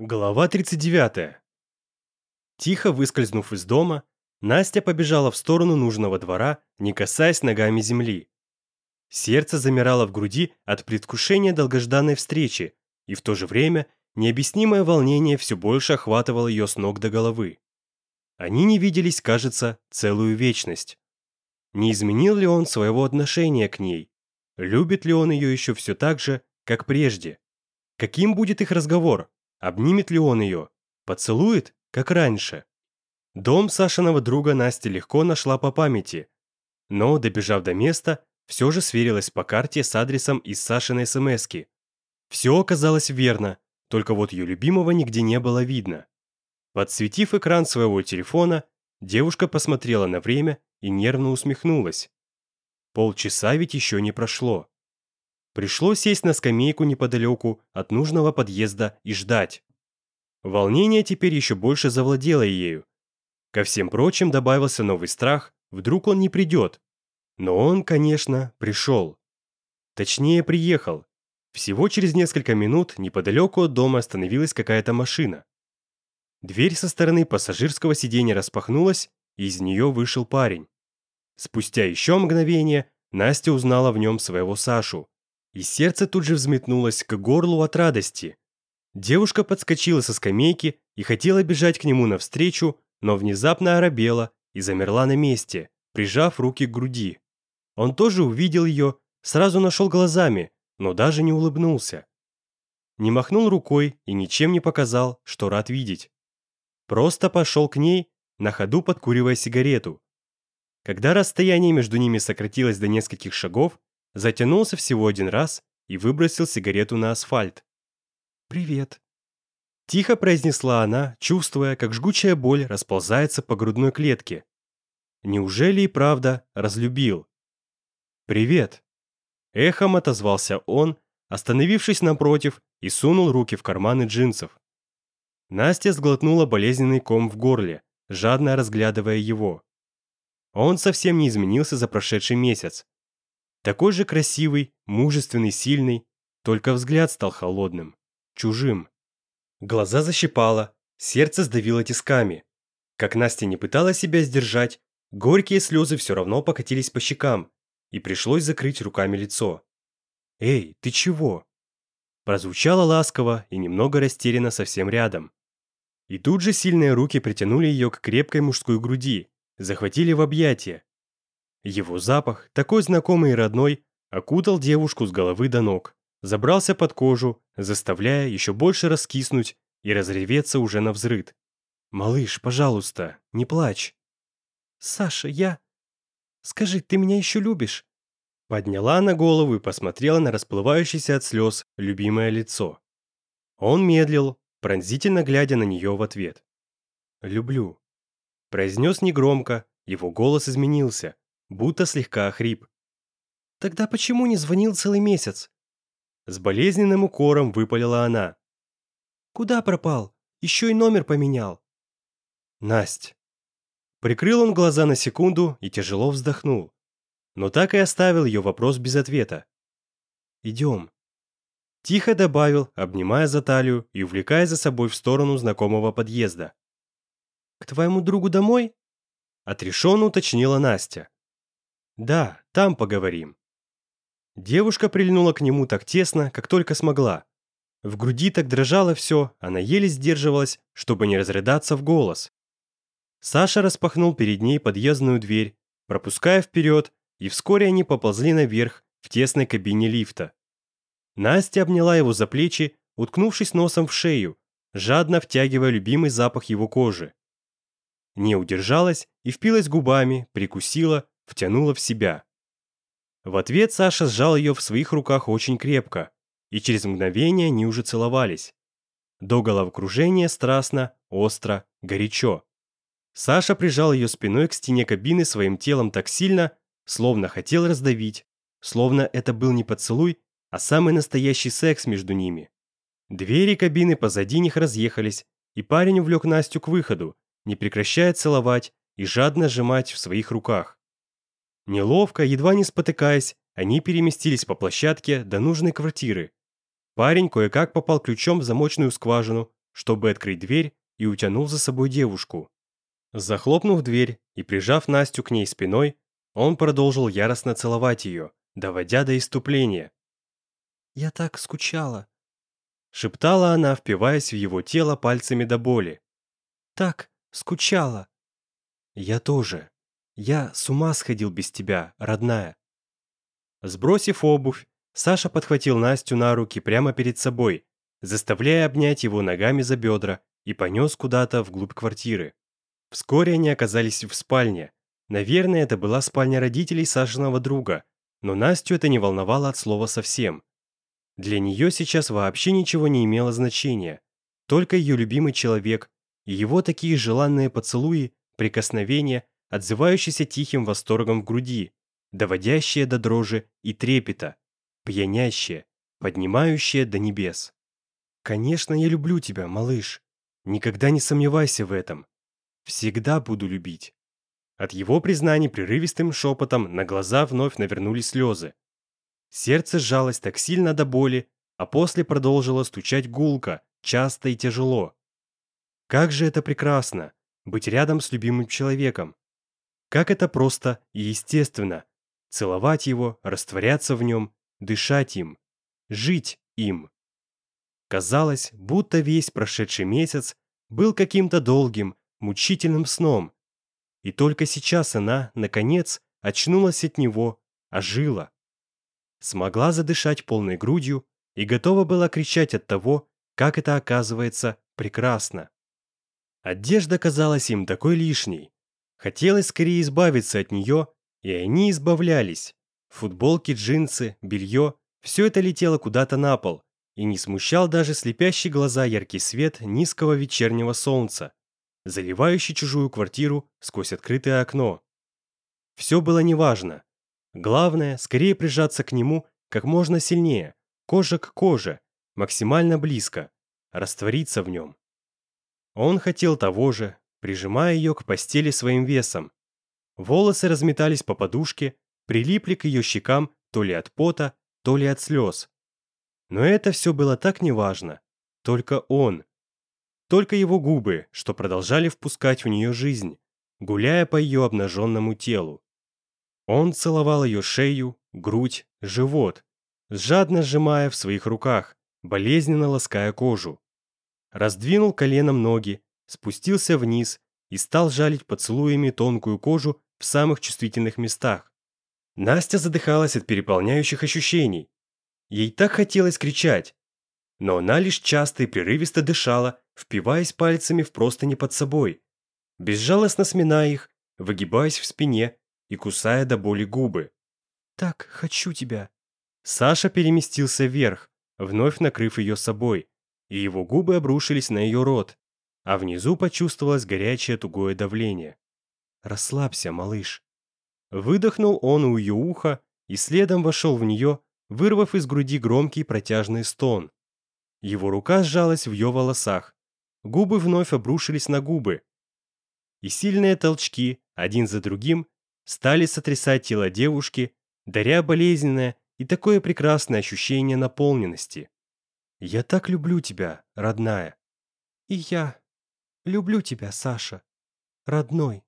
Глава 39. Тихо выскользнув из дома, Настя побежала в сторону нужного двора, не касаясь ногами земли. Сердце замирало в груди от предвкушения долгожданной встречи, и в то же время необъяснимое волнение все больше охватывало ее с ног до головы. Они не виделись, кажется, целую вечность. Не изменил ли он своего отношения к ней? Любит ли он ее еще все так же, как прежде? Каким будет их разговор? Обнимет ли он ее? Поцелует, как раньше? Дом Сашиного друга Настя легко нашла по памяти. Но, добежав до места, все же сверилась по карте с адресом из Сашиной СМСки. Все оказалось верно, только вот ее любимого нигде не было видно. Подсветив экран своего телефона, девушка посмотрела на время и нервно усмехнулась. Полчаса ведь еще не прошло. Пришлось сесть на скамейку неподалеку от нужного подъезда и ждать. Волнение теперь еще больше завладело ею. Ко всем прочим добавился новый страх, вдруг он не придет. Но он, конечно, пришел. Точнее, приехал. Всего через несколько минут неподалеку от дома остановилась какая-то машина. Дверь со стороны пассажирского сиденья распахнулась, и из нее вышел парень. Спустя еще мгновение Настя узнала в нем своего Сашу, и сердце тут же взметнулось к горлу от радости. Девушка подскочила со скамейки и хотела бежать к нему навстречу, но внезапно оробела и замерла на месте, прижав руки к груди. Он тоже увидел ее, сразу нашел глазами, но даже не улыбнулся. Не махнул рукой и ничем не показал, что рад видеть. Просто пошел к ней, на ходу подкуривая сигарету. Когда расстояние между ними сократилось до нескольких шагов, затянулся всего один раз и выбросил сигарету на асфальт. «Привет», — тихо произнесла она, чувствуя, как жгучая боль расползается по грудной клетке. «Неужели и правда разлюбил?» «Привет», — эхом отозвался он, остановившись напротив и сунул руки в карманы джинсов. Настя сглотнула болезненный ком в горле, жадно разглядывая его. Он совсем не изменился за прошедший месяц, такой же красивый, мужественный, сильный, только взгляд стал холодным, чужим. Глаза защипало, сердце сдавило тисками. Как Настя не пыталась себя сдержать, горькие слезы все равно покатились по щекам, и пришлось закрыть руками лицо. «Эй, ты чего?» Прозвучало ласково и немного растеряно совсем рядом. И тут же сильные руки притянули ее к крепкой мужской груди, захватили в объятия, его запах, такой знакомый и родной, окутал девушку с головы до ног, забрался под кожу, заставляя еще больше раскиснуть и разреветься уже на взрыд. «Малыш, пожалуйста, не плачь!» «Саша, я...» «Скажи, ты меня еще любишь?» Подняла на голову и посмотрела на расплывающееся от слез любимое лицо. Он медлил, пронзительно глядя на нее в ответ. «Люблю», — произнес негромко, его голос изменился, будто слегка охрип. «Тогда почему не звонил целый месяц?» С болезненным укором выпалила она. «Куда пропал? Еще и номер поменял». «Насть». Прикрыл он глаза на секунду и тяжело вздохнул. Но так и оставил ее вопрос без ответа. «Идем». Тихо добавил, обнимая за талию и увлекая за собой в сторону знакомого подъезда. «К твоему другу домой?» Отрешенно уточнила Настя. Да, там поговорим. Девушка прильнула к нему так тесно, как только смогла. В груди так дрожало все, она еле сдерживалась, чтобы не разрыдаться в голос. Саша распахнул перед ней подъездную дверь, пропуская вперед, и вскоре они поползли наверх в тесной кабине лифта. Настя обняла его за плечи, уткнувшись носом в шею, жадно втягивая любимый запах его кожи. Не удержалась и впилась губами, прикусила, втянула в себя. В ответ Саша сжал ее в своих руках очень крепко, и через мгновение они уже целовались. До головокружения страстно, остро, горячо. Саша прижал ее спиной к стене кабины своим телом так сильно, словно хотел раздавить, словно это был не поцелуй, а самый настоящий секс между ними. Двери кабины позади них разъехались, и парень увлек Настю к выходу, не прекращая целовать и жадно сжимать в своих руках. Неловко, едва не спотыкаясь, они переместились по площадке до нужной квартиры. Парень кое-как попал ключом в замочную скважину, чтобы открыть дверь, и утянул за собой девушку. Захлопнув дверь и прижав Настю к ней спиной, он продолжил яростно целовать ее, доводя до иступления. «Я так скучала», — шептала она, впиваясь в его тело пальцами до боли. «Так скучала». «Я тоже», я с ума сходил без тебя, родная. Сбросив обувь, Саша подхватил Настю на руки прямо перед собой, заставляя обнять его ногами за бедра и понес куда-то вглубь квартиры. Вскоре они оказались в спальне. Наверное, это была спальня родителей Сашиного друга, но Настю это не волновало от слова совсем. Для нее сейчас вообще ничего не имело значения. Только ее любимый человек и его такие желанные поцелуи, прикосновения – отзывающийся тихим восторгом в груди, доводящее до дрожи и трепета, пьянящее, поднимающее до небес. «Конечно, я люблю тебя, малыш. Никогда не сомневайся в этом. Всегда буду любить». От его признаний прерывистым шепотом на глаза вновь навернулись слезы. Сердце сжалось так сильно до боли, а после продолжило стучать гулко, часто и тяжело. Как же это прекрасно, быть рядом с любимым человеком, как это просто и естественно – целовать его, растворяться в нем, дышать им, жить им. Казалось, будто весь прошедший месяц был каким-то долгим, мучительным сном. И только сейчас она, наконец, очнулась от него, ожила. Смогла задышать полной грудью и готова была кричать от того, как это оказывается прекрасно. Одежда казалась им такой лишней, Хотелось скорее избавиться от нее, и они избавлялись. Футболки, джинсы, белье – все это летело куда-то на пол, и не смущал даже слепящий глаза яркий свет низкого вечернего солнца, заливающий чужую квартиру сквозь открытое окно. Все было неважно. Главное, скорее прижаться к нему как можно сильнее, кожа к коже, максимально близко, раствориться в нем. Он хотел того же, прижимая ее к постели своим весом. Волосы разметались по подушке, прилипли к ее щекам то ли от пота, то ли от слез. Но это все было так неважно. Только он. Только его губы, что продолжали впускать в нее жизнь, гуляя по ее обнаженному телу. Он целовал ее шею, грудь, живот, жадно сжимая в своих руках, болезненно лаская кожу. Раздвинул коленом ноги, спустился вниз и стал жалить поцелуями тонкую кожу в самых чувствительных местах. Настя задыхалась от переполняющих ощущений. Ей так хотелось кричать, но она лишь часто и прерывисто дышала, впиваясь пальцами в простыни под собой, безжалостно сминая их, выгибаясь в спине и кусая до боли губы. «Так, хочу тебя!» Саша переместился вверх, вновь накрыв ее собой, и его губы обрушились на ее рот а внизу почувствовалось горячее тугое давление. «Расслабься, малыш». Выдохнул он у ее уха и следом вошел в нее, вырвав из груди громкий протяжный стон. Его рука сжалась в ее волосах, губы вновь обрушились на губы. И сильные толчки, один за другим, стали сотрясать тело девушки, даря болезненное и такое прекрасное ощущение наполненности. «Я так люблю тебя, родная!» «И я!» люблю тебя саша родной